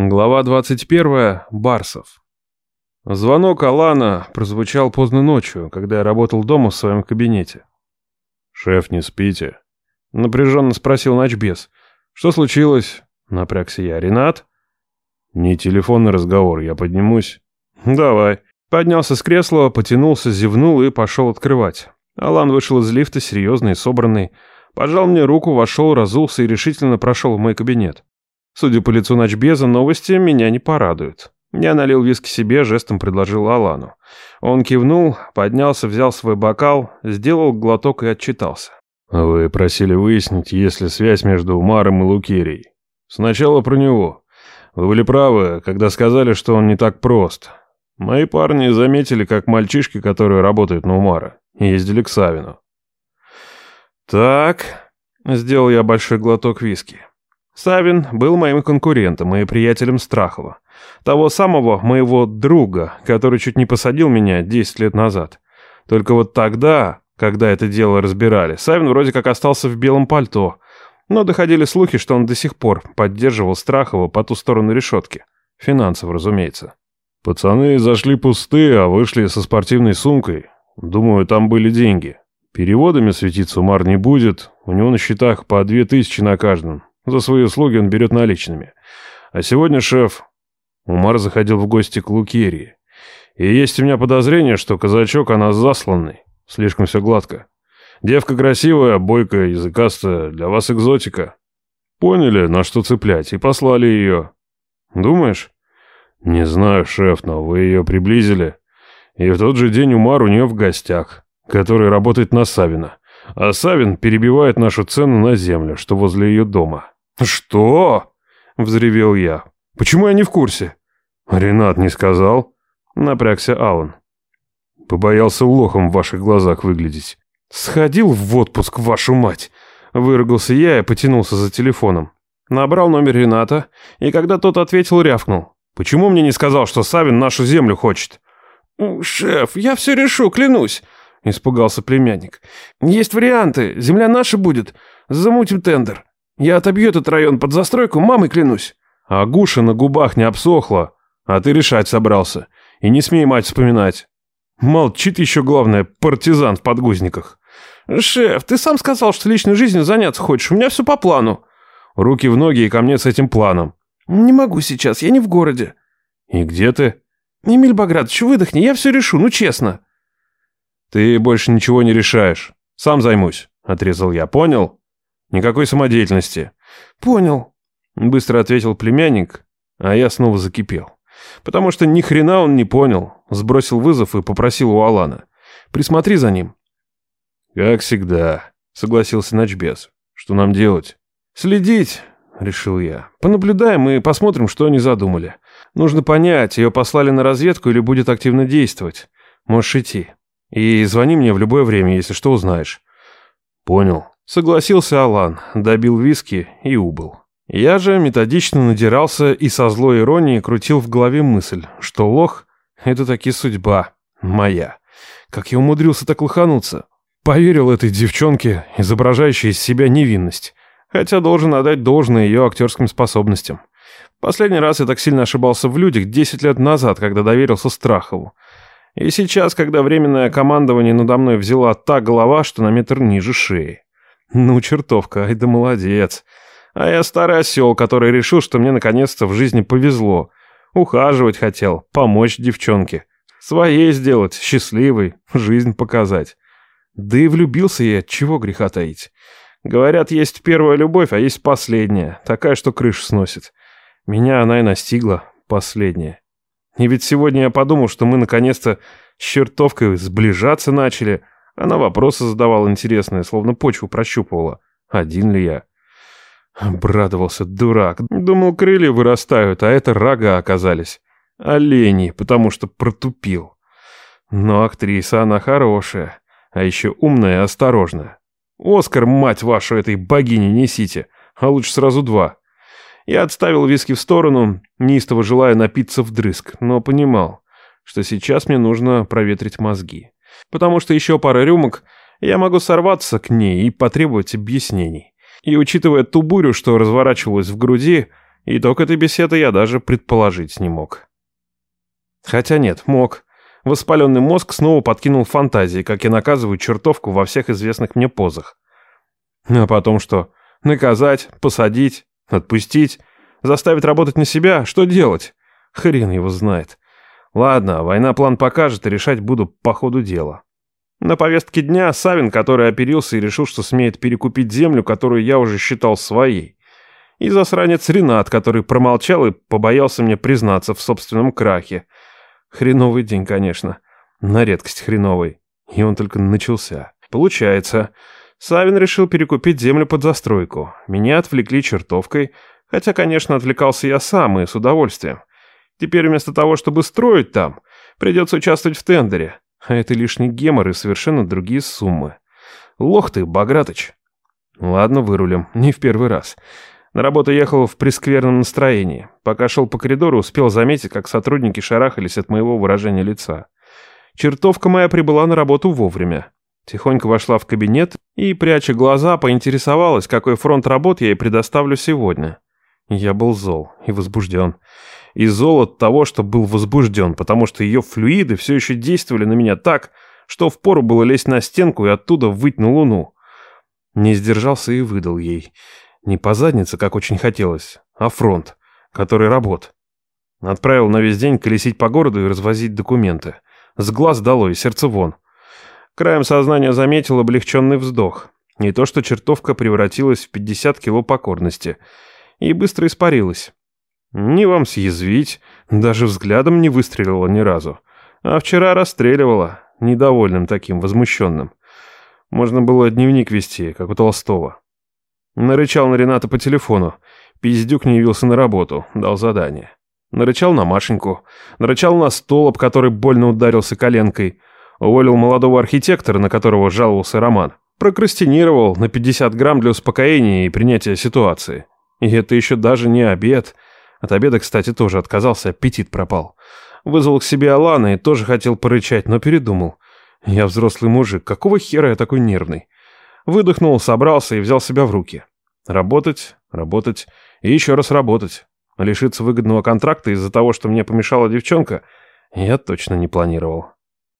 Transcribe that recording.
Глава 21. Барсов. Звонок Алана прозвучал поздно ночью, когда я работал дома в своем кабинете. «Шеф, не спите?» Напряженно спросил ночбес. «Что случилось?» Напрягся я. «Ренат?» «Не телефонный разговор, я поднимусь». «Давай». Поднялся с кресла, потянулся, зевнул и пошел открывать. Алан вышел из лифта, серьезный и собранный. Пожал мне руку, вошел, разулся и решительно прошел в мой кабинет. Судя по лицу ночбеза, новости меня не порадуют. Я налил виски себе, жестом предложил Алану. Он кивнул, поднялся, взял свой бокал, сделал глоток и отчитался. «Вы просили выяснить, есть ли связь между Умаром и Лукерией. Сначала про него. Вы были правы, когда сказали, что он не так прост. Мои парни заметили, как мальчишки, которые работают на Умара, ездили к Савину». «Так...» — сделал я большой глоток виски. Савин был моим конкурентом и приятелем Страхова. Того самого моего друга, который чуть не посадил меня 10 лет назад. Только вот тогда, когда это дело разбирали, Савин вроде как остался в белом пальто. Но доходили слухи, что он до сих пор поддерживал Страхова по ту сторону решетки. Финансово, разумеется. Пацаны зашли пустые, а вышли со спортивной сумкой. Думаю, там были деньги. Переводами светиться Умар не будет. У него на счетах по две тысячи на каждом. За свои услуги он берет наличными. А сегодня, шеф, Умар заходил в гости к Лукерии. И есть у меня подозрение, что казачок она засланный. Слишком все гладко. Девка красивая, бойкая, языкастая, для вас экзотика. Поняли, на что цеплять, и послали ее. Думаешь? Не знаю, шеф, но вы ее приблизили. И в тот же день Умар у нее в гостях, который работает на Савина. А Савин перебивает нашу цену на землю, что возле ее дома. «Что?» — взревел я. «Почему я не в курсе?» «Ренат не сказал?» — напрягся Алан. «Побоялся лохом в ваших глазах выглядеть». «Сходил в отпуск, вашу мать!» — выругался я и потянулся за телефоном. Набрал номер Рената, и когда тот ответил, рявкнул. «Почему мне не сказал, что Савин нашу землю хочет?» «Шеф, я все решу, клянусь!» — испугался племянник. «Есть варианты, земля наша будет. Замутим тендер. Я отобью этот район под застройку, мамой клянусь. А гуша на губах не обсохла, а ты решать собрался. И не смей мать вспоминать. Молчит еще главное, партизан в подгузниках. Шеф, ты сам сказал, что личной жизнью заняться хочешь, у меня все по плану. Руки в ноги и ко мне с этим планом. Не могу сейчас, я не в городе. И где ты? Эмиль Багратович, выдохни, я все решу, ну честно. Ты больше ничего не решаешь. Сам займусь, отрезал я, понял? Никакой самодеятельности. Понял, быстро ответил племянник, а я снова закипел. Потому что ни хрена он не понял. Сбросил вызов и попросил у Алана. Присмотри за ним. Как всегда, согласился Ночбес. Что нам делать? Следить, решил я. Понаблюдаем и посмотрим, что они задумали. Нужно понять, ее послали на разведку или будет активно действовать. Можешь идти. И звони мне в любое время, если что узнаешь. Понял. Согласился Алан, добил виски и убыл. Я же методично надирался и со злой иронией крутил в голове мысль, что лох — это таки судьба моя. Как я умудрился так лохануться? Поверил этой девчонке, изображающей из себя невинность. Хотя должен отдать должное ее актерским способностям. Последний раз я так сильно ошибался в людях 10 лет назад, когда доверился Страхову. И сейчас, когда временное командование надо мной взяла та голова, что на метр ниже шеи. Ну, чертовка, ай да молодец. А я старый осел, который решил, что мне наконец-то в жизни повезло. Ухаживать хотел, помочь девчонке. Своей сделать, счастливой, жизнь показать. Да и влюбился я, чего греха таить. Говорят, есть первая любовь, а есть последняя, такая, что крышу сносит. Меня она и настигла, последняя. И ведь сегодня я подумал, что мы наконец-то с чертовкой сближаться начали — она вопросы задавала интересные, словно почву прощупывала. Один ли я? Обрадовался дурак. Думал, крылья вырастают, а это рога оказались. Олени, потому что протупил. Но актриса она хорошая, а еще умная и осторожная. Оскар, мать вашу, этой богини несите, а лучше сразу два. Я отставил виски в сторону, неистово желая напиться вдрызг, но понимал, что сейчас мне нужно проветрить мозги потому что еще пара рюмок, я могу сорваться к ней и потребовать объяснений. И учитывая ту бурю, что разворачивалась в груди, Итог этой беседы я даже предположить не мог. Хотя нет, мог. Воспаленный мозг снова подкинул фантазии, как я наказываю чертовку во всех известных мне позах. А потом что? Наказать, посадить, отпустить, заставить работать на себя? Что делать? Хрен его знает. Ладно, война план покажет, и решать буду по ходу дела. На повестке дня Савин, который оперился и решил, что смеет перекупить землю, которую я уже считал своей. И засранец Ренат, который промолчал и побоялся мне признаться в собственном крахе. Хреновый день, конечно. На редкость хреновый. И он только начался. Получается, Савин решил перекупить землю под застройку. Меня отвлекли чертовкой, хотя, конечно, отвлекался я сам и с удовольствием. Теперь вместо того, чтобы строить там, придется участвовать в тендере. А это лишний гемор и совершенно другие суммы. Лох ты, Багратыч. Ладно, вырулим. Не в первый раз. На работу ехал в прескверном настроении. Пока шел по коридору, успел заметить, как сотрудники шарахались от моего выражения лица. Чертовка моя прибыла на работу вовремя. Тихонько вошла в кабинет и, пряча глаза, поинтересовалась, какой фронт работ я ей предоставлю сегодня. Я был зол и возбужден и зол от того, что был возбужден, потому что ее флюиды все еще действовали на меня так, что впору было лезть на стенку и оттуда выть на луну. Не сдержался и выдал ей. Не по заднице, как очень хотелось, а фронт, который работ. Отправил на весь день колесить по городу и развозить документы. С глаз долой, сердце вон. Краем сознания заметил облегченный вздох. Не то, что чертовка превратилась в 50 кило покорности. И быстро испарилась. Не вам съязвить, даже взглядом не выстрелила ни разу. А вчера расстреливала, недовольным таким, возмущенным. Можно было дневник вести, как у Толстого. Нарычал на Рената по телефону. Пиздюк не явился на работу, дал задание. Нарычал на Машеньку. Нарычал на стол, об который больно ударился коленкой. Уволил молодого архитектора, на которого жаловался Роман. Прокрастинировал на 50 грамм для успокоения и принятия ситуации. И это еще даже не обед – от обеда, кстати, тоже отказался, аппетит пропал. Вызвал к себе Алана и тоже хотел порычать, но передумал. Я взрослый мужик, какого хера я такой нервный? Выдохнул, собрался и взял себя в руки. Работать, работать и еще раз работать. Лишиться выгодного контракта из-за того, что мне помешала девчонка, я точно не планировал.